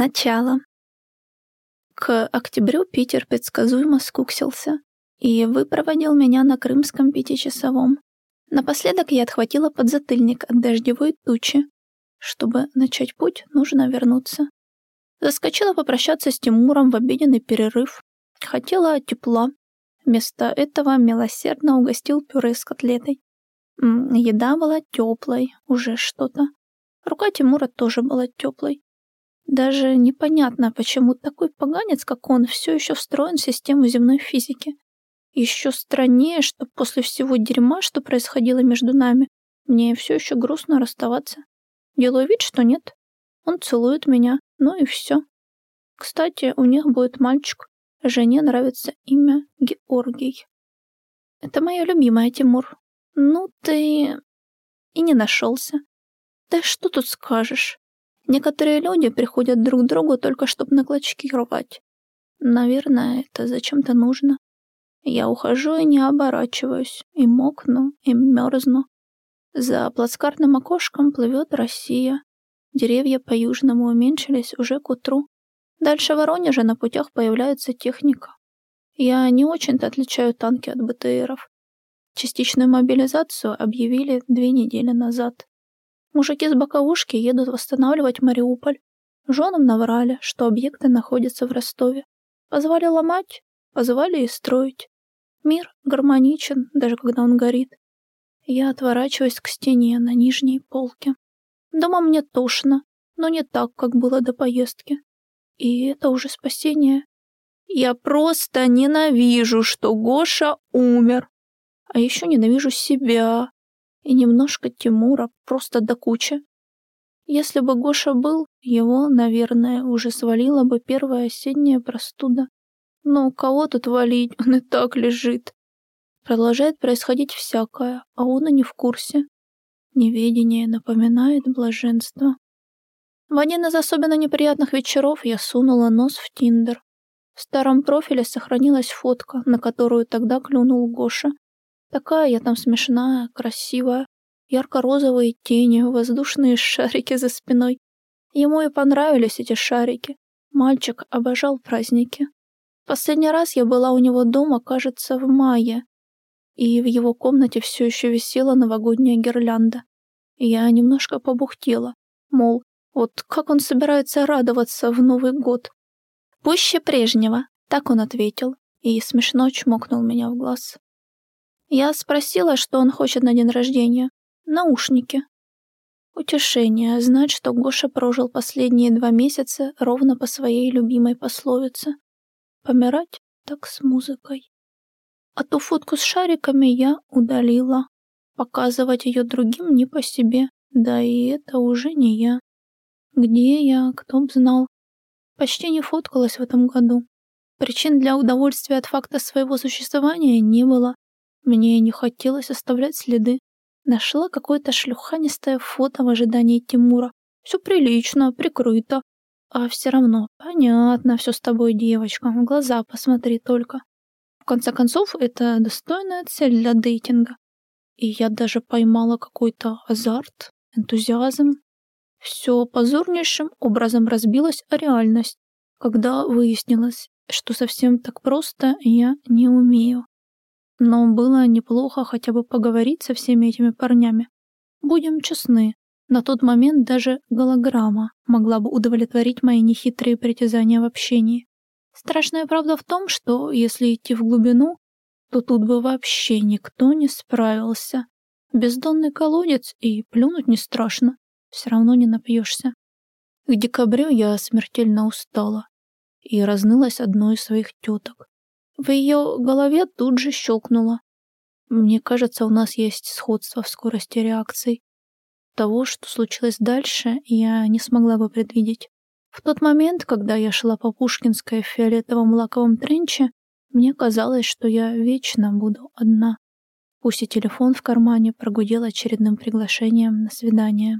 Начало. К октябрю Питер предсказуемо скуксился и выпроводил меня на крымском пятичасовом. Напоследок я отхватила подзатыльник от дождевой тучи. Чтобы начать путь, нужно вернуться. Заскочила попрощаться с Тимуром в обеденный перерыв. Хотела тепла. Вместо этого милосердно угостил пюре с котлетой. Еда была теплой, уже что-то. Рука Тимура тоже была теплой. Даже непонятно, почему такой поганец, как он, все еще встроен в систему земной физики. Еще страннее, что после всего дерьма, что происходило между нами, мне все еще грустно расставаться. Делаю вид, что нет. Он целует меня, ну и все. Кстати, у них будет мальчик. Жене нравится имя Георгий. Это мое любимое, Тимур. Ну ты... И не нашелся. Да что тут скажешь? Некоторые люди приходят друг к другу только чтобы на клочки рвать. Наверное, это зачем-то нужно. Я ухожу и не оборачиваюсь, и мокну, и мерзну. За плацкартным окошком плывет Россия. Деревья по-южному уменьшились уже к утру. Дальше Воронежа на путях появляется техника. Я не очень-то отличаю танки от БТРов. Частичную мобилизацию объявили две недели назад. Мужики с боковушки едут восстанавливать Мариуполь. Женам наврали, что объекты находятся в Ростове. Позвали ломать, позвали и строить. Мир гармоничен, даже когда он горит. Я отворачиваюсь к стене на нижней полке. Дома мне тошно, но не так, как было до поездки. И это уже спасение. Я просто ненавижу, что Гоша умер. А еще ненавижу себя и немножко Тимура просто до кучи. Если бы Гоша был, его, наверное, уже свалила бы первая осенняя простуда. Но у кого тут валить, он и так лежит. Продолжает происходить всякое, а он и не в курсе. Неведение напоминает блаженство. В один из особенно неприятных вечеров я сунула нос в Тиндер. В старом профиле сохранилась фотка, на которую тогда клюнул Гоша. Такая я там смешная, красивая. Ярко-розовые тени, воздушные шарики за спиной. Ему и понравились эти шарики. Мальчик обожал праздники. Последний раз я была у него дома, кажется, в мае, и в его комнате все еще висела новогодняя гирлянда. Я немножко побухтела, мол, вот как он собирается радоваться в Новый год? «Пуще прежнего», — так он ответил, и смешно чмокнул меня в глаз. Я спросила, что он хочет на день рождения. Наушники. Утешение знать, что Гоша прожил последние два месяца ровно по своей любимой пословице. Помирать так с музыкой. А ту фотку с шариками я удалила. Показывать ее другим не по себе, да и это уже не я. Где я, кто б знал. Почти не фоткалась в этом году. Причин для удовольствия от факта своего существования не было. Мне не хотелось оставлять следы. Нашла какое-то шлюханистое фото в ожидании Тимура. Все прилично, прикрыто, а все равно, понятно все с тобой, девочка, в глаза посмотри только. В конце концов, это достойная цель для дейтинга. И я даже поймала какой-то азарт, энтузиазм. Все позорнейшим образом разбилось о реальность, когда выяснилось, что совсем так просто я не умею. Но было неплохо хотя бы поговорить со всеми этими парнями. Будем честны, на тот момент даже голограмма могла бы удовлетворить мои нехитрые притязания в общении. Страшная правда в том, что если идти в глубину, то тут бы вообще никто не справился. Бездонный колодец и плюнуть не страшно, все равно не напьешься. К декабрю я смертельно устала и разнылась одной из своих теток. В ее голове тут же щелкнуло. Мне кажется, у нас есть сходство в скорости реакций. Того, что случилось дальше, я не смогла бы предвидеть. В тот момент, когда я шла по Пушкинской в фиолетовом лаковом тренче, мне казалось, что я вечно буду одна. Пусть и телефон в кармане прогудел очередным приглашением на свидание.